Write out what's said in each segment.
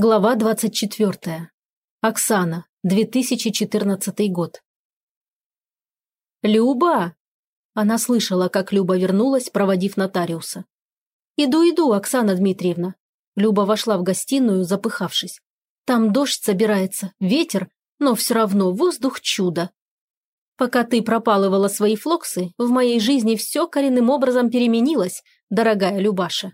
Глава 24. Оксана. 2014 год. «Люба!» Она слышала, как Люба вернулась, проводив нотариуса. «Иду, иду, Оксана Дмитриевна». Люба вошла в гостиную, запыхавшись. «Там дождь собирается, ветер, но все равно воздух чудо. Пока ты пропалывала свои флоксы, в моей жизни все коренным образом переменилось, дорогая Любаша.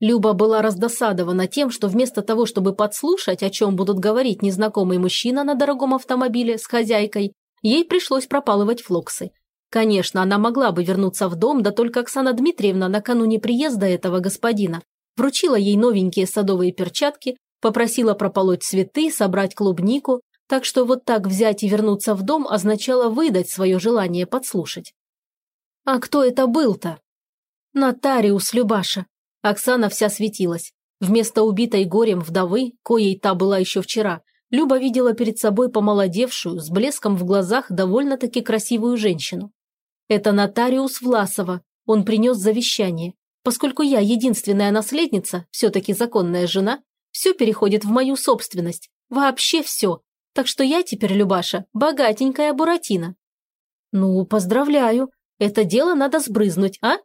Люба была раздосадована тем, что вместо того, чтобы подслушать, о чем будут говорить незнакомый мужчина на дорогом автомобиле с хозяйкой, ей пришлось пропалывать флоксы. Конечно, она могла бы вернуться в дом, да только Оксана Дмитриевна накануне приезда этого господина вручила ей новенькие садовые перчатки, попросила прополоть цветы, собрать клубнику, так что вот так взять и вернуться в дом означало выдать свое желание подслушать. А кто это был-то? Нотариус Любаша. Оксана вся светилась. Вместо убитой горем вдовы, коей та была еще вчера, Люба видела перед собой помолодевшую, с блеском в глазах довольно-таки красивую женщину. Это нотариус Власова, он принес завещание. Поскольку я единственная наследница, все-таки законная жена, все переходит в мою собственность, вообще все. Так что я теперь, Любаша, богатенькая Буратино. Ну, поздравляю, это дело надо сбрызнуть, а?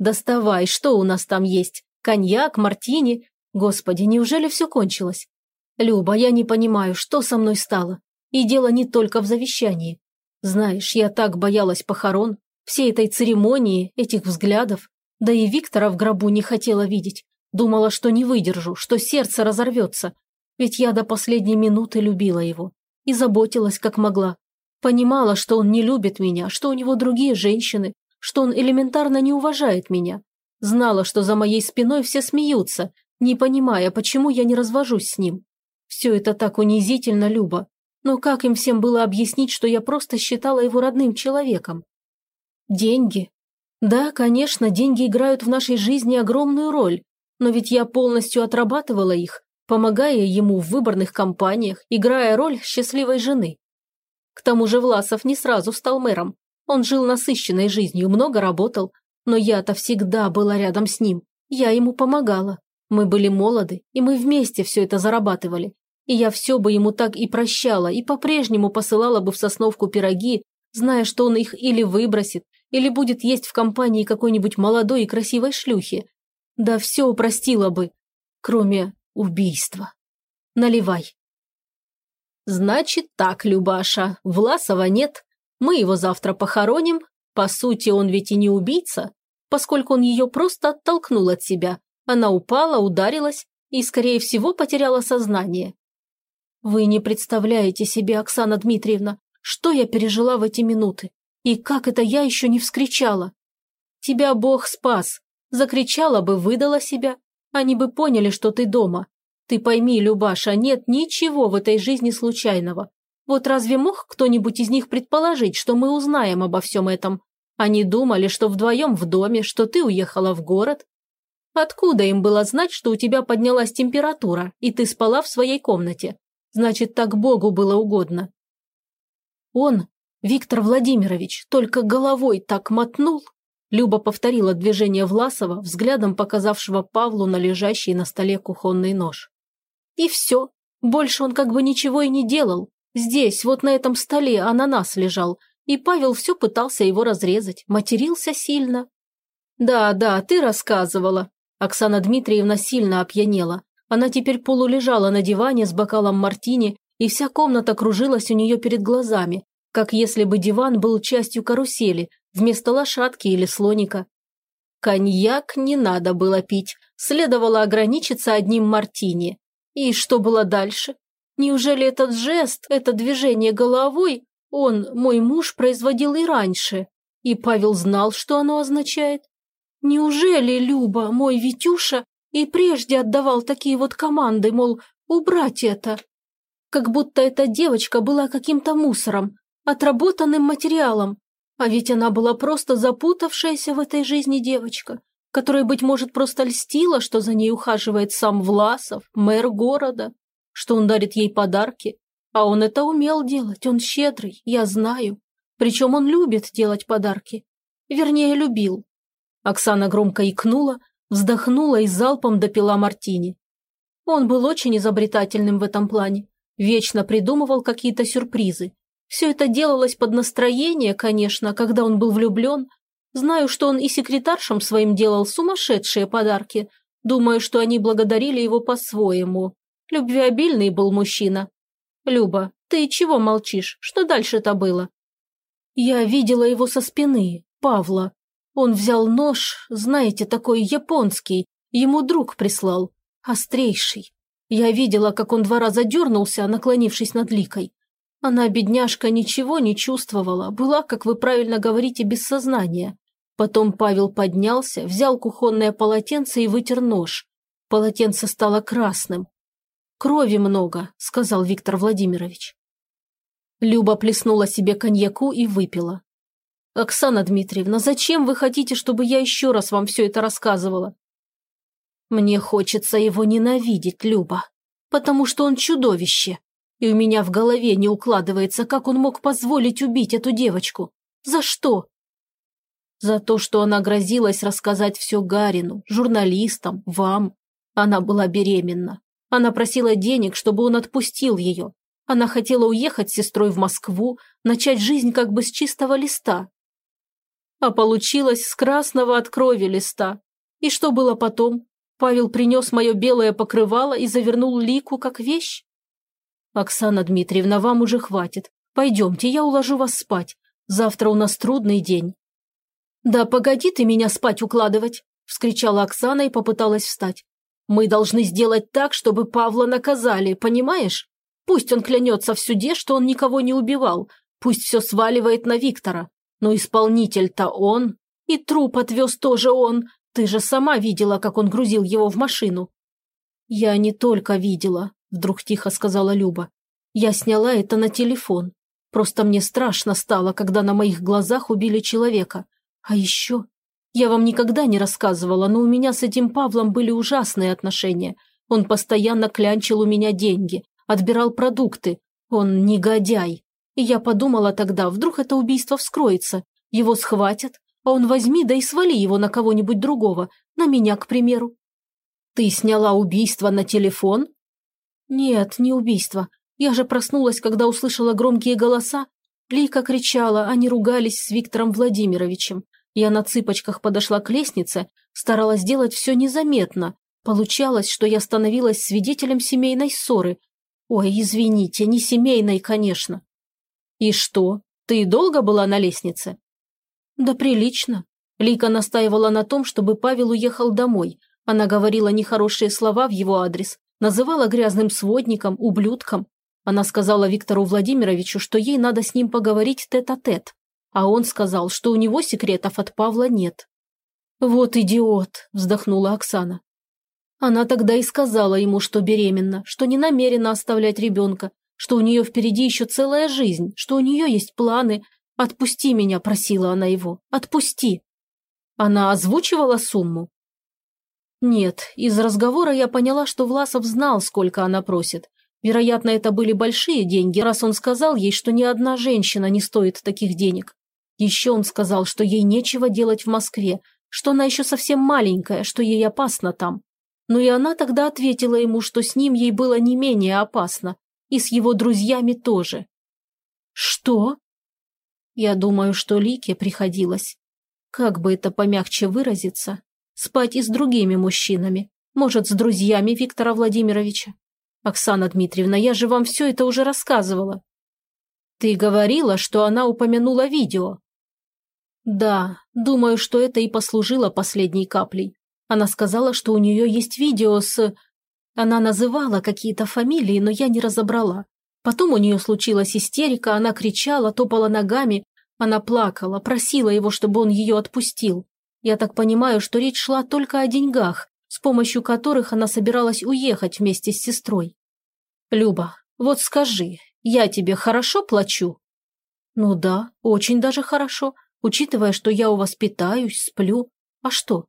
«Доставай, что у нас там есть? Коньяк, мартини? Господи, неужели все кончилось? Люба, я не понимаю, что со мной стало. И дело не только в завещании. Знаешь, я так боялась похорон, всей этой церемонии, этих взглядов. Да и Виктора в гробу не хотела видеть. Думала, что не выдержу, что сердце разорвется. Ведь я до последней минуты любила его. И заботилась, как могла. Понимала, что он не любит меня, что у него другие женщины, что он элементарно не уважает меня. Знала, что за моей спиной все смеются, не понимая, почему я не развожусь с ним. Все это так унизительно, Люба. Но как им всем было объяснить, что я просто считала его родным человеком? Деньги. Да, конечно, деньги играют в нашей жизни огромную роль, но ведь я полностью отрабатывала их, помогая ему в выборных кампаниях, играя роль счастливой жены. К тому же Власов не сразу стал мэром, он жил насыщенной жизнью, много работал, но я-то всегда была рядом с ним. Я ему помогала. Мы были молоды, и мы вместе все это зарабатывали. И я все бы ему так и прощала, и по-прежнему посылала бы в Сосновку пироги, зная, что он их или выбросит, или будет есть в компании какой-нибудь молодой и красивой шлюхи. Да все упростила бы, кроме убийства. Наливай. Значит так, Любаша, Власова нет, мы его завтра похороним. По сути, он ведь и не убийца, поскольку он ее просто оттолкнул от себя. Она упала, ударилась и, скорее всего, потеряла сознание. Вы не представляете себе, Оксана Дмитриевна, что я пережила в эти минуты. И как это я еще не вскричала? Тебя Бог спас. Закричала бы, выдала себя. Они бы поняли, что ты дома. Ты пойми, Любаша, нет ничего в этой жизни случайного. Вот разве мог кто-нибудь из них предположить, что мы узнаем обо всем этом? Они думали, что вдвоем в доме, что ты уехала в город. Откуда им было знать, что у тебя поднялась температура, и ты спала в своей комнате? Значит, так Богу было угодно. Он, Виктор Владимирович, только головой так мотнул. Люба повторила движение Власова, взглядом показавшего Павлу на лежащий на столе кухонный нож. И все. Больше он как бы ничего и не делал. Здесь, вот на этом столе, ананас лежал, и Павел все пытался его разрезать, матерился сильно. «Да, да, ты рассказывала». Оксана Дмитриевна сильно опьянела. Она теперь полулежала на диване с бокалом мартини, и вся комната кружилась у нее перед глазами, как если бы диван был частью карусели, вместо лошадки или слоника. Коньяк не надо было пить, следовало ограничиться одним мартини. И что было дальше? Неужели этот жест, это движение головой, он, мой муж, производил и раньше? И Павел знал, что оно означает? Неужели Люба, мой Витюша, и прежде отдавал такие вот команды, мол, убрать это? Как будто эта девочка была каким-то мусором, отработанным материалом. А ведь она была просто запутавшаяся в этой жизни девочка, которая, быть может, просто льстила, что за ней ухаживает сам Власов, мэр города что он дарит ей подарки. А он это умел делать, он щедрый, я знаю. Причем он любит делать подарки. Вернее, любил. Оксана громко икнула, вздохнула и залпом допила мартини. Он был очень изобретательным в этом плане. Вечно придумывал какие-то сюрпризы. Все это делалось под настроение, конечно, когда он был влюблен. Знаю, что он и секретаршам своим делал сумасшедшие подарки. Думаю, что они благодарили его по-своему. Любвеобильный был мужчина. Люба, ты чего молчишь? Что дальше-то было? Я видела его со спины, Павла. Он взял нож, знаете, такой японский, ему друг прислал, острейший. Я видела, как он два раза дернулся, наклонившись над Ликой. Она, бедняжка, ничего не чувствовала, была, как вы правильно говорите, без сознания. Потом Павел поднялся, взял кухонное полотенце и вытер нож. Полотенце стало красным. «Крови много», – сказал Виктор Владимирович. Люба плеснула себе коньяку и выпила. «Оксана Дмитриевна, зачем вы хотите, чтобы я еще раз вам все это рассказывала?» «Мне хочется его ненавидеть, Люба, потому что он чудовище, и у меня в голове не укладывается, как он мог позволить убить эту девочку. За что?» «За то, что она грозилась рассказать все Гарину, журналистам, вам. Она была беременна. Она просила денег, чтобы он отпустил ее. Она хотела уехать с сестрой в Москву, начать жизнь как бы с чистого листа. А получилось с красного от крови листа. И что было потом? Павел принес мое белое покрывало и завернул лику как вещь? Оксана Дмитриевна, вам уже хватит. Пойдемте, я уложу вас спать. Завтра у нас трудный день. Да погоди ты меня спать укладывать, вскричала Оксана и попыталась встать. Мы должны сделать так, чтобы Павла наказали, понимаешь? Пусть он клянется в суде, что он никого не убивал, пусть все сваливает на Виктора. Но исполнитель-то он, и труп отвез тоже он. Ты же сама видела, как он грузил его в машину. Я не только видела, вдруг тихо сказала Люба. Я сняла это на телефон. Просто мне страшно стало, когда на моих глазах убили человека. А еще я вам никогда не рассказывала, но у меня с этим Павлом были ужасные отношения. Он постоянно клянчил у меня деньги, отбирал продукты. Он негодяй. И я подумала тогда, вдруг это убийство вскроется. Его схватят, а он возьми да и свали его на кого-нибудь другого, на меня, к примеру. Ты сняла убийство на телефон? Нет, не убийство. Я же проснулась, когда услышала громкие голоса. Лика кричала, они ругались с Виктором Владимировичем. Я на цыпочках подошла к лестнице, старалась делать все незаметно. Получалось, что я становилась свидетелем семейной ссоры. Ой, извините, не семейной, конечно. И что, ты долго была на лестнице? Да прилично. Лика настаивала на том, чтобы Павел уехал домой. Она говорила нехорошие слова в его адрес, называла грязным сводником, ублюдком. Она сказала Виктору Владимировичу, что ей надо с ним поговорить тет-а-тет. -тет. А он сказал, что у него секретов от Павла нет. «Вот идиот!» – вздохнула Оксана. Она тогда и сказала ему, что беременна, что не намерена оставлять ребенка, что у нее впереди еще целая жизнь, что у нее есть планы. «Отпусти меня», – просила она его, – «отпусти». Она озвучивала сумму? Нет, из разговора я поняла, что Власов знал, сколько она просит. Вероятно, это были большие деньги, раз он сказал ей, что ни одна женщина не стоит таких денег. Еще он сказал, что ей нечего делать в Москве, что она еще совсем маленькая, что ей опасно там. Но и она тогда ответила ему, что с ним ей было не менее опасно, и с его друзьями тоже. Что? Я думаю, что Лике приходилось, как бы это помягче выразиться, спать и с другими мужчинами, может, с друзьями Виктора Владимировича. Оксана Дмитриевна, я же вам все это уже рассказывала. Ты говорила, что она упомянула видео. Да, думаю, что это и послужило последней каплей. Она сказала, что у нее есть видео с... Она называла какие-то фамилии, но я не разобрала. Потом у нее случилась истерика, она кричала, топала ногами, она плакала, просила его, чтобы он ее отпустил. Я так понимаю, что речь шла только о деньгах, с помощью которых она собиралась уехать вместе с сестрой. Люба, вот скажи, я тебе хорошо плачу? Ну да, очень даже хорошо учитывая, что я у вас питаюсь, сплю. А что?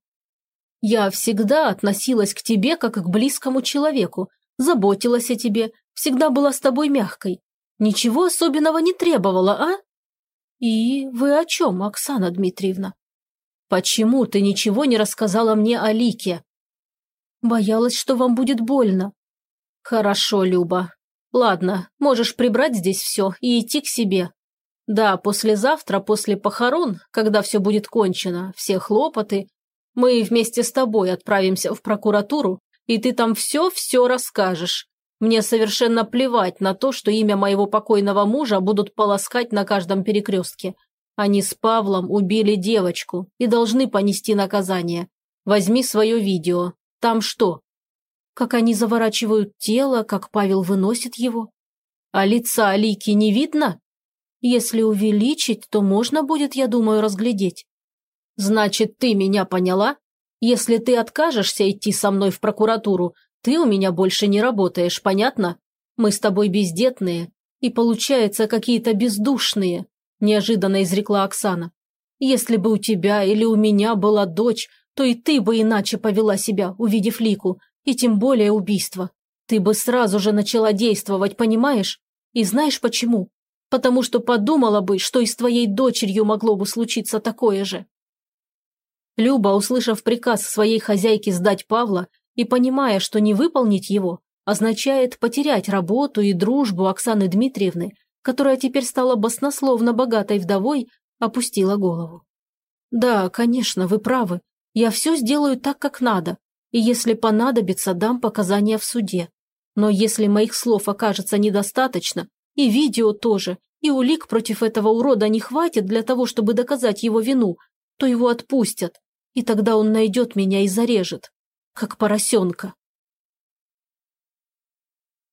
Я всегда относилась к тебе как к близкому человеку, заботилась о тебе, всегда была с тобой мягкой. Ничего особенного не требовала, а? И вы о чем, Оксана Дмитриевна? Почему ты ничего не рассказала мне о Лике? Боялась, что вам будет больно. Хорошо, Люба. Ладно, можешь прибрать здесь все и идти к себе. Да, послезавтра, после похорон, когда все будет кончено, все хлопоты, мы вместе с тобой отправимся в прокуратуру, и ты там все-все расскажешь. Мне совершенно плевать на то, что имя моего покойного мужа будут полоскать на каждом перекрестке. Они с Павлом убили девочку и должны понести наказание. Возьми свое видео. Там что? Как они заворачивают тело, как Павел выносит его? А лица Алики не видно? Если увеличить, то можно будет, я думаю, разглядеть. Значит, ты меня поняла? Если ты откажешься идти со мной в прокуратуру, ты у меня больше не работаешь, понятно? Мы с тобой бездетные и, получается, какие-то бездушные, неожиданно изрекла Оксана. Если бы у тебя или у меня была дочь, то и ты бы иначе повела себя, увидев Лику, и тем более убийство. Ты бы сразу же начала действовать, понимаешь? И знаешь почему? Потому что подумала бы, что и с твоей дочерью могло бы случиться такое же. Люба, услышав приказ своей хозяйки сдать Павла и понимая, что не выполнить его, означает потерять работу и дружбу Оксаны Дмитриевны, которая теперь стала баснословно богатой вдовой, опустила голову. «Да, конечно, вы правы. Я все сделаю так, как надо, и если понадобится, дам показания в суде. Но если моих слов окажется недостаточно, и видео тоже, и улик против этого урода не хватит для того, чтобы доказать его вину, то его отпустят, и тогда он найдет меня и зарежет, как поросенка.